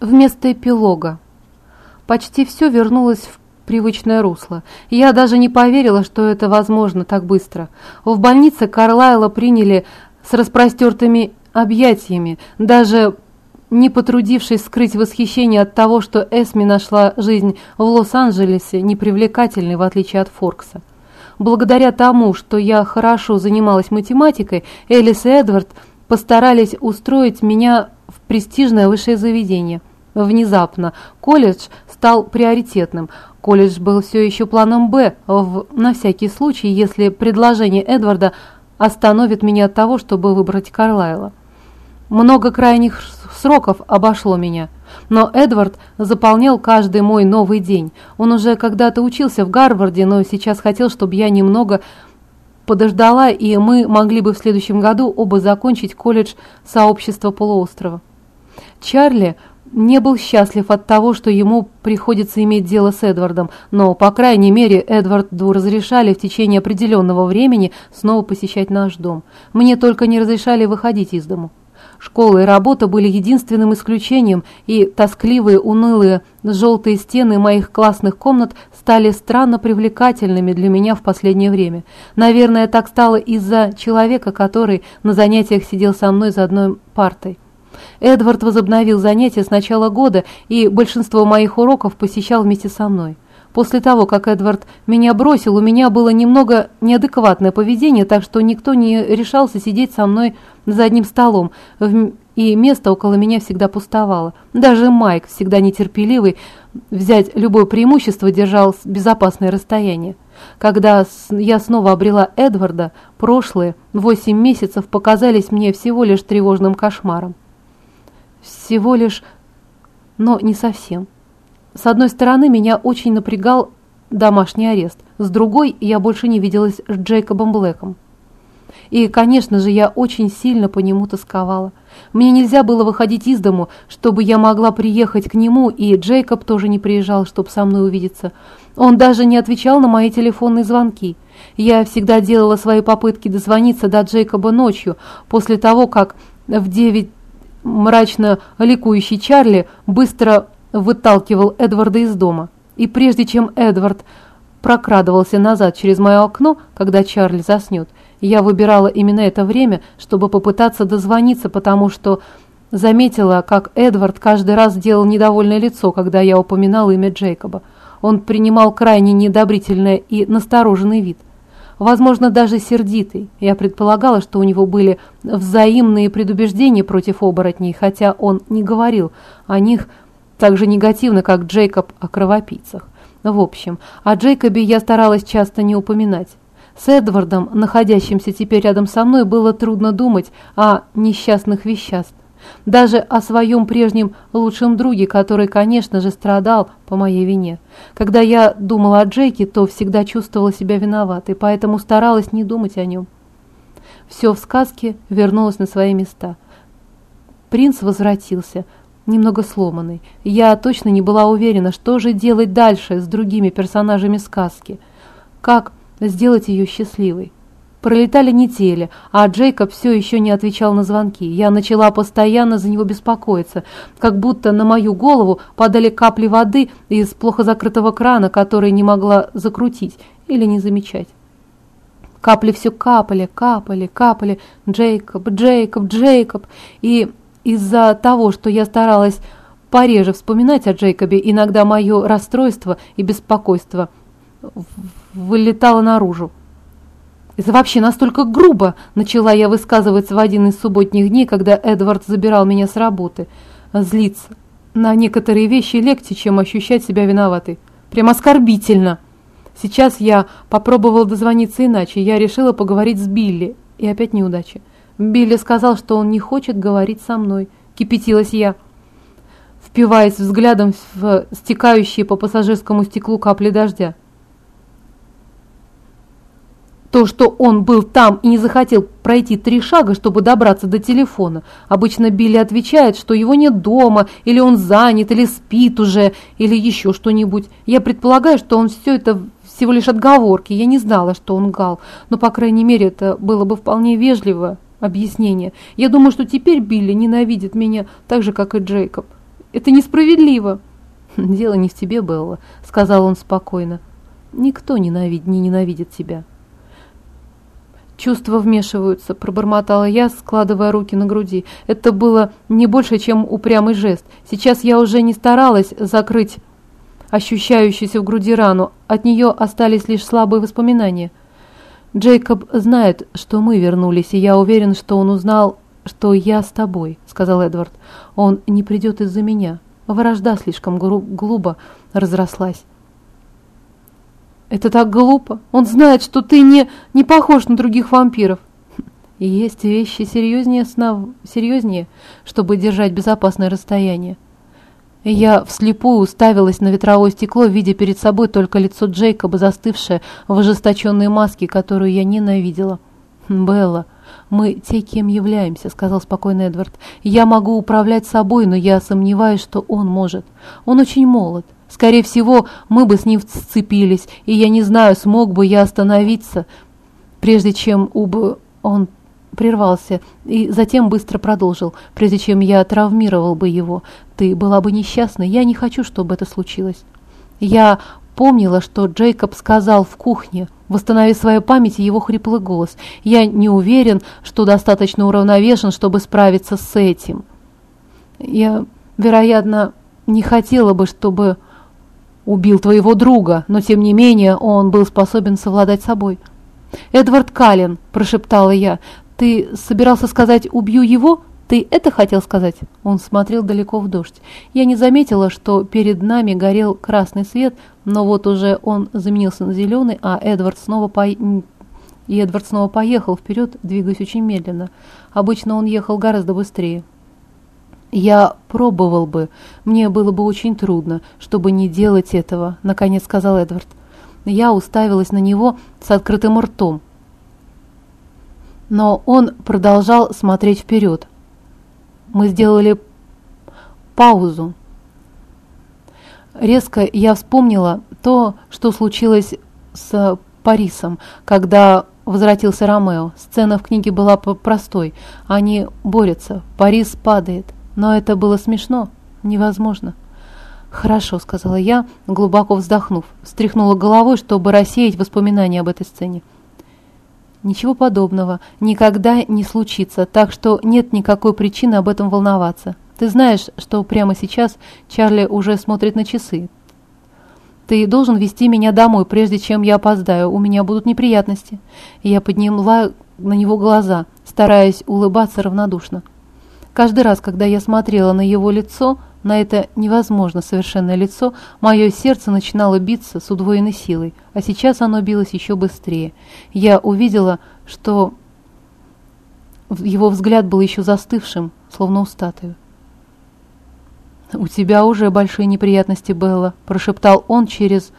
Вместо эпилога. Почти все вернулось в привычное русло. Я даже не поверила, что это возможно так быстро. В больнице Карлайла приняли с распростертыми объятиями, даже не потрудившись скрыть восхищение от того, что Эсми нашла жизнь в Лос-Анджелесе непривлекательной, в отличие от Форкса. Благодаря тому, что я хорошо занималась математикой, Элис и Эдвард постарались устроить меня в престижное высшее заведение – Внезапно колледж стал приоритетным. Колледж был все еще планом «Б», в, на всякий случай, если предложение Эдварда остановит меня от того, чтобы выбрать Карлайла. Много крайних сроков обошло меня, но Эдвард заполнял каждый мой новый день. Он уже когда-то учился в Гарварде, но сейчас хотел, чтобы я немного подождала, и мы могли бы в следующем году оба закончить колледж сообщества полуострова. Чарли не был счастлив от того, что ему приходится иметь дело с Эдвардом, но, по крайней мере, Эдварду разрешали в течение определенного времени снова посещать наш дом. Мне только не разрешали выходить из дому. Школа и работа были единственным исключением, и тоскливые, унылые, желтые стены моих классных комнат стали странно привлекательными для меня в последнее время. Наверное, так стало из-за человека, который на занятиях сидел со мной за одной партой. Эдвард возобновил занятия с начала года, и большинство моих уроков посещал вместе со мной. После того, как Эдвард меня бросил, у меня было немного неадекватное поведение, так что никто не решался сидеть со мной за одним столом, и место около меня всегда пустовало. Даже Майк, всегда нетерпеливый, взять любое преимущество держал безопасное расстояние. Когда я снова обрела Эдварда, прошлые восемь месяцев показались мне всего лишь тревожным кошмаром. Всего лишь, но не совсем. С одной стороны, меня очень напрягал домашний арест, с другой, я больше не виделась с Джейкобом Блэком. И, конечно же, я очень сильно по нему тосковала. Мне нельзя было выходить из дому, чтобы я могла приехать к нему, и Джейкоб тоже не приезжал, чтобы со мной увидеться. Он даже не отвечал на мои телефонные звонки. Я всегда делала свои попытки дозвониться до Джейкоба ночью, после того, как в девять Мрачно ликующий Чарли быстро выталкивал Эдварда из дома. И прежде чем Эдвард прокрадывался назад через мое окно, когда Чарли заснет, я выбирала именно это время, чтобы попытаться дозвониться, потому что заметила, как Эдвард каждый раз делал недовольное лицо, когда я упоминала имя Джейкоба. Он принимал крайне недобрительный и настороженный вид возможно, даже сердитый. Я предполагала, что у него были взаимные предубеждения против оборотней, хотя он не говорил о них так же негативно, как Джейкоб о кровопийцах. В общем, о Джейкобе я старалась часто не упоминать. С Эдвардом, находящимся теперь рядом со мной, было трудно думать о несчастных вещах, даже о своем прежнем лучшем друге, который, конечно же, страдал по моей вине. Когда я думала о Джейке, то всегда чувствовала себя виноватой, поэтому старалась не думать о нем. Все в сказке вернулось на свои места. Принц возвратился, немного сломанный. Я точно не была уверена, что же делать дальше с другими персонажами сказки. Как сделать ее счастливой. Пролетали недели, а Джейкоб все еще не отвечал на звонки. Я начала постоянно за него беспокоиться, как будто на мою голову падали капли воды из плохо закрытого крана, который не могла закрутить или не замечать. Капли все капали, капали, капали. Джейкоб, Джейкоб, Джейкоб. И из-за того, что я старалась пореже вспоминать о Джейкобе, иногда мое расстройство и беспокойство вылетало наружу. Это вообще настолько грубо, начала я высказываться в один из субботних дней, когда Эдвард забирал меня с работы. Злиться на некоторые вещи легче, чем ощущать себя виноватой. Прям оскорбительно. Сейчас я попробовал дозвониться иначе. Я решила поговорить с Билли. И опять неудача. Билли сказал, что он не хочет говорить со мной. Кипятилась я, впиваясь взглядом в стекающие по пассажирскому стеклу капли дождя. То, что он был там и не захотел пройти три шага, чтобы добраться до телефона. Обычно Билли отвечает, что его нет дома, или он занят, или спит уже, или еще что-нибудь. Я предполагаю, что он все это всего лишь отговорки. Я не знала, что он гал, но, по крайней мере, это было бы вполне вежливое объяснение. Я думаю, что теперь Билли ненавидит меня так же, как и Джейкоб. Это несправедливо!» «Дело не в тебе, Белла», — сказал он спокойно. «Никто ненавид... не ненавидит тебя». «Чувства вмешиваются», — пробормотала я, складывая руки на груди. Это было не больше, чем упрямый жест. Сейчас я уже не старалась закрыть ощущающуюся в груди рану. От нее остались лишь слабые воспоминания. «Джейкоб знает, что мы вернулись, и я уверен, что он узнал, что я с тобой», — сказал Эдвард. «Он не придет из-за меня. Вражда слишком глупо разрослась». «Это так глупо. Он знает, что ты не, не похож на других вампиров». И есть вещи серьезнее сна, серьезнее, чтобы держать безопасное расстояние. Я вслепую уставилась на ветровое стекло, видя перед собой только лицо Джейкоба, застывшее в ожесточенной маске, которую я ненавидела. «Белла, мы те, кем являемся», — сказал спокойно Эдвард. «Я могу управлять собой, но я сомневаюсь, что он может. Он очень молод. Скорее всего, мы бы с ним сцепились, и я не знаю, смог бы я остановиться, прежде чем уб... он прервался и затем быстро продолжил, прежде чем я травмировал бы его. Ты была бы несчастна, я не хочу, чтобы это случилось. Я помнила, что Джейкоб сказал в кухне, восстановив в своей памяти его хриплый голос. Я не уверен, что достаточно уравновешен, чтобы справиться с этим. Я, вероятно, не хотела бы, чтобы убил твоего друга, но тем не менее он был способен совладать собой. «Эдвард Каллен», – прошептала я, «Ты собирался сказать «убью его»?» «Ты это хотел сказать?» Он смотрел далеко в дождь. Я не заметила, что перед нами горел красный свет, но вот уже он заменился на зеленый, а Эдвард снова по... И Эдвард снова поехал вперед, двигаясь очень медленно. Обычно он ехал гораздо быстрее. «Я пробовал бы. Мне было бы очень трудно, чтобы не делать этого», — наконец сказал Эдвард. Я уставилась на него с открытым ртом но он продолжал смотреть вперед. Мы сделали паузу. Резко я вспомнила то, что случилось с Парисом, когда возвратился Ромео. Сцена в книге была простой. Они борются, Парис падает. Но это было смешно, невозможно. «Хорошо», — сказала я, глубоко вздохнув, встряхнула головой, чтобы рассеять воспоминания об этой сцене. Ничего подобного никогда не случится, так что нет никакой причины об этом волноваться. Ты знаешь, что прямо сейчас Чарли уже смотрит на часы. Ты должен вести меня домой, прежде чем я опоздаю. У меня будут неприятности. я подняла на него глаза, стараясь улыбаться равнодушно. Каждый раз, когда я смотрела на его лицо, на это невозможно совершенное лицо, мое сердце начинало биться с удвоенной силой, а сейчас оно билось еще быстрее. Я увидела, что его взгляд был еще застывшим, словно у статуи. «У тебя уже большие неприятности, Белла», – прошептал он через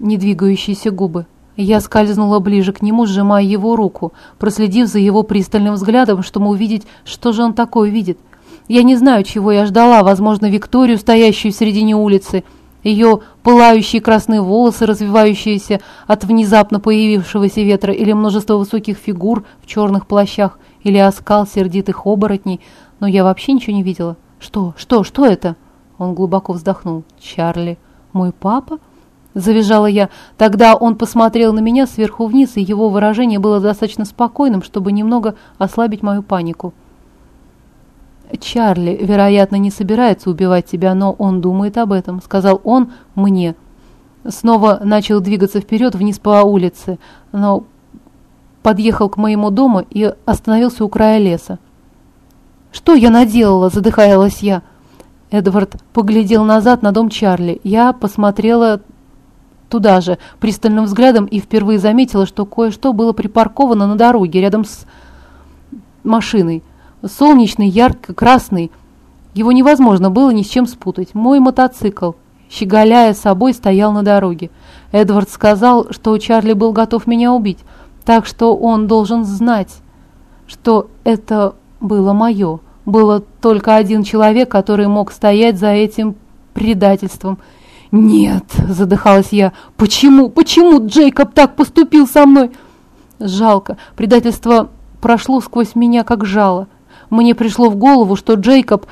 недвигающиеся губы. Я скользнула ближе к нему, сжимая его руку, проследив за его пристальным взглядом, чтобы увидеть, что же он такое видит – я не знаю, чего я ждала, возможно, Викторию, стоящую в середине улицы, ее пылающие красные волосы, развивающиеся от внезапно появившегося ветра, или множество высоких фигур в черных плащах, или оскал сердитых оборотней, но я вообще ничего не видела. «Что? Что? Что это?» Он глубоко вздохнул. «Чарли, мой папа?» Завизжала я. Тогда он посмотрел на меня сверху вниз, и его выражение было достаточно спокойным, чтобы немного ослабить мою панику. «Чарли, вероятно, не собирается убивать тебя, но он думает об этом», — сказал он мне. Снова начал двигаться вперед вниз по улице, но подъехал к моему дому и остановился у края леса. «Что я наделала?» – задыхалась я. Эдвард поглядел назад на дом Чарли. Я посмотрела туда же, пристальным взглядом, и впервые заметила, что кое-что было припарковано на дороге рядом с машиной солнечный, ярко-красный. Его невозможно было ни с чем спутать. Мой мотоцикл, щеголяя собой, стоял на дороге. Эдвард сказал, что Чарли был готов меня убить, так что он должен знать, что это было мое. Было только один человек, который мог стоять за этим предательством. «Нет!» – задыхалась я. «Почему? Почему Джейкоб так поступил со мной?» Жалко. Предательство прошло сквозь меня, как жало. Мне пришло в голову, что Джейкоб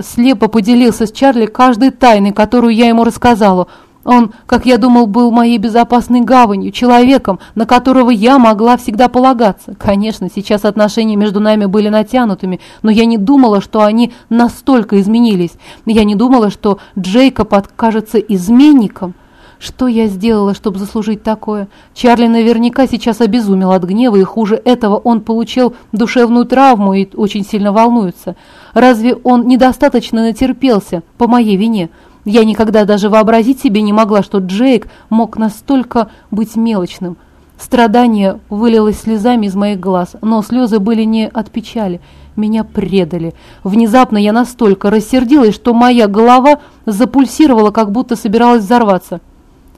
слепо поделился с Чарли каждой тайной, которую я ему рассказала. Он, как я думал, был моей безопасной гаванью, человеком, на которого я могла всегда полагаться. Конечно, сейчас отношения между нами были натянутыми, но я не думала, что они настолько изменились. Я не думала, что Джейкоб откажется изменником. Что я сделала, чтобы заслужить такое? Чарли наверняка сейчас обезумел от гнева, и хуже этого он получил душевную травму и очень сильно волнуется. Разве он недостаточно натерпелся по моей вине? Я никогда даже вообразить себе не могла, что Джейк мог настолько быть мелочным. Страдание вылилось слезами из моих глаз, но слезы были не от печали. Меня предали. Внезапно я настолько рассердилась, что моя голова запульсировала, как будто собиралась взорваться.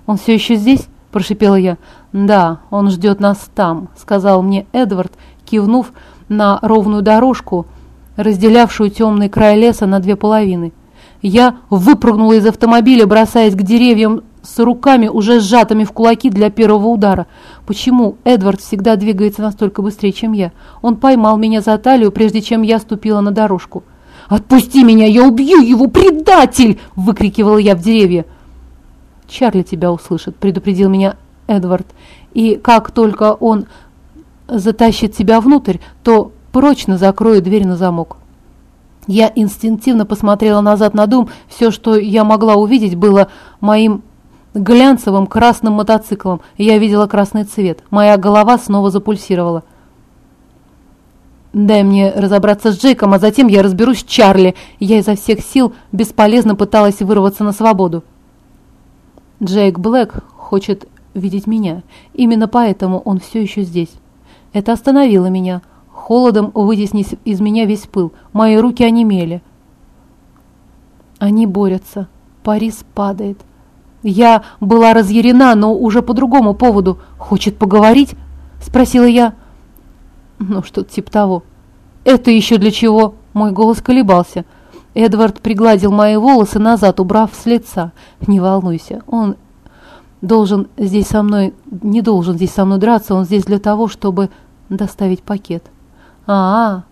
«Он все еще здесь?» – прошипела я. «Да, он ждет нас там», – сказал мне Эдвард, кивнув на ровную дорожку, разделявшую темный край леса на две половины. Я выпрыгнула из автомобиля, бросаясь к деревьям с руками, уже сжатыми в кулаки для первого удара. Почему Эдвард всегда двигается настолько быстрее, чем я? Он поймал меня за талию, прежде чем я ступила на дорожку. «Отпусти меня, я убью его, предатель!» – выкрикивала я в деревья. «Чарли тебя услышит», – предупредил меня Эдвард. «И как только он затащит тебя внутрь, то прочно закроет дверь на замок». Я инстинктивно посмотрела назад на дом. Все, что я могла увидеть, было моим глянцевым красным мотоциклом. Я видела красный цвет. Моя голова снова запульсировала. «Дай мне разобраться с Джейком, а затем я разберусь с Чарли». Я изо всех сил бесполезно пыталась вырваться на свободу. Джейк Блэк хочет видеть меня. Именно поэтому он все еще здесь. Это остановило меня холодом вытеснив из меня весь пыл. Мои руки онемели. Они борются. Парис падает. Я была разъярена, но уже по другому поводу. «Хочет поговорить?» – спросила я. Ну, что-то типа того. «Это еще для чего?» – мой голос колебался. Эдвард пригладил мои волосы назад, убрав с лица. «Не волнуйся, он должен здесь со мной, не должен здесь со мной драться, он здесь для того, чтобы доставить пакет». «А-а!»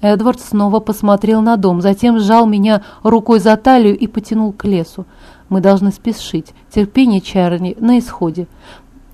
Эдвард снова посмотрел на дом, затем сжал меня рукой за талию и потянул к лесу. «Мы должны спешить. Терпение Чарли на исходе.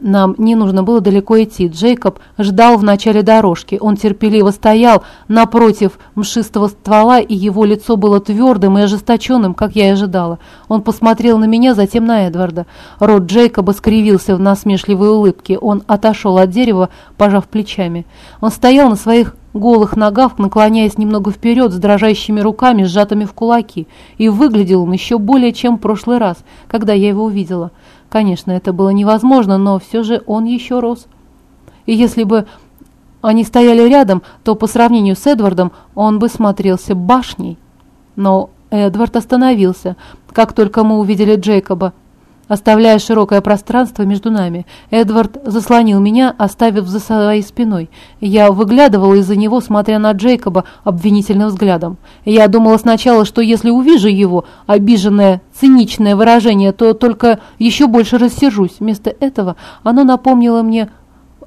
Нам не нужно было далеко идти. Джейкоб ждал в начале дорожки. Он терпеливо стоял напротив мшистого ствола, и его лицо было твердым и ожесточенным, как я и ожидала. Он посмотрел на меня, затем на Эдварда. Рот Джейкоба скривился в насмешливой улыбке. Он отошел от дерева, пожав плечами. Он стоял на своих голых ногах, наклоняясь немного вперед с дрожащими руками, сжатыми в кулаки. И выглядел он еще более, чем в прошлый раз, когда я его увидела. Конечно, это было невозможно, но все же он еще рос. И если бы они стояли рядом, то по сравнению с Эдвардом он бы смотрелся башней. Но Эдвард остановился, как только мы увидели Джейкоба оставляя широкое пространство между нами. Эдвард заслонил меня, оставив за своей спиной. Я выглядывала из-за него, смотря на Джейкоба обвинительным взглядом. Я думала сначала, что если увижу его, обиженное, циничное выражение, то только еще больше рассержусь. Вместо этого оно напомнило мне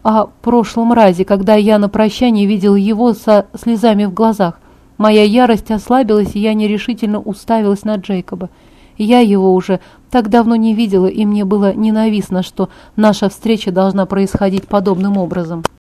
о прошлом разе, когда я на прощание видел его со слезами в глазах. Моя ярость ослабилась, и я нерешительно уставилась на Джейкоба. Я его уже так давно не видела, и мне было ненавистно, что наша встреча должна происходить подобным образом.